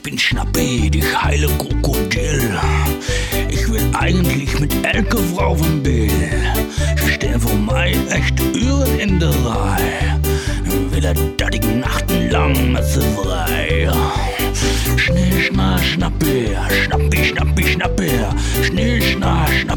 Ich bin Schnappi, die heile Krokodil. Ich will eigentlich mit Elke Frau Bill. Ich steh vor mei echt Uhren in der Reihe. Will er da die Nachten lang Messe frei. Schnee, schna, schnappi, schnappi, schnappi, schnappi. Schnee, schna, schnappi.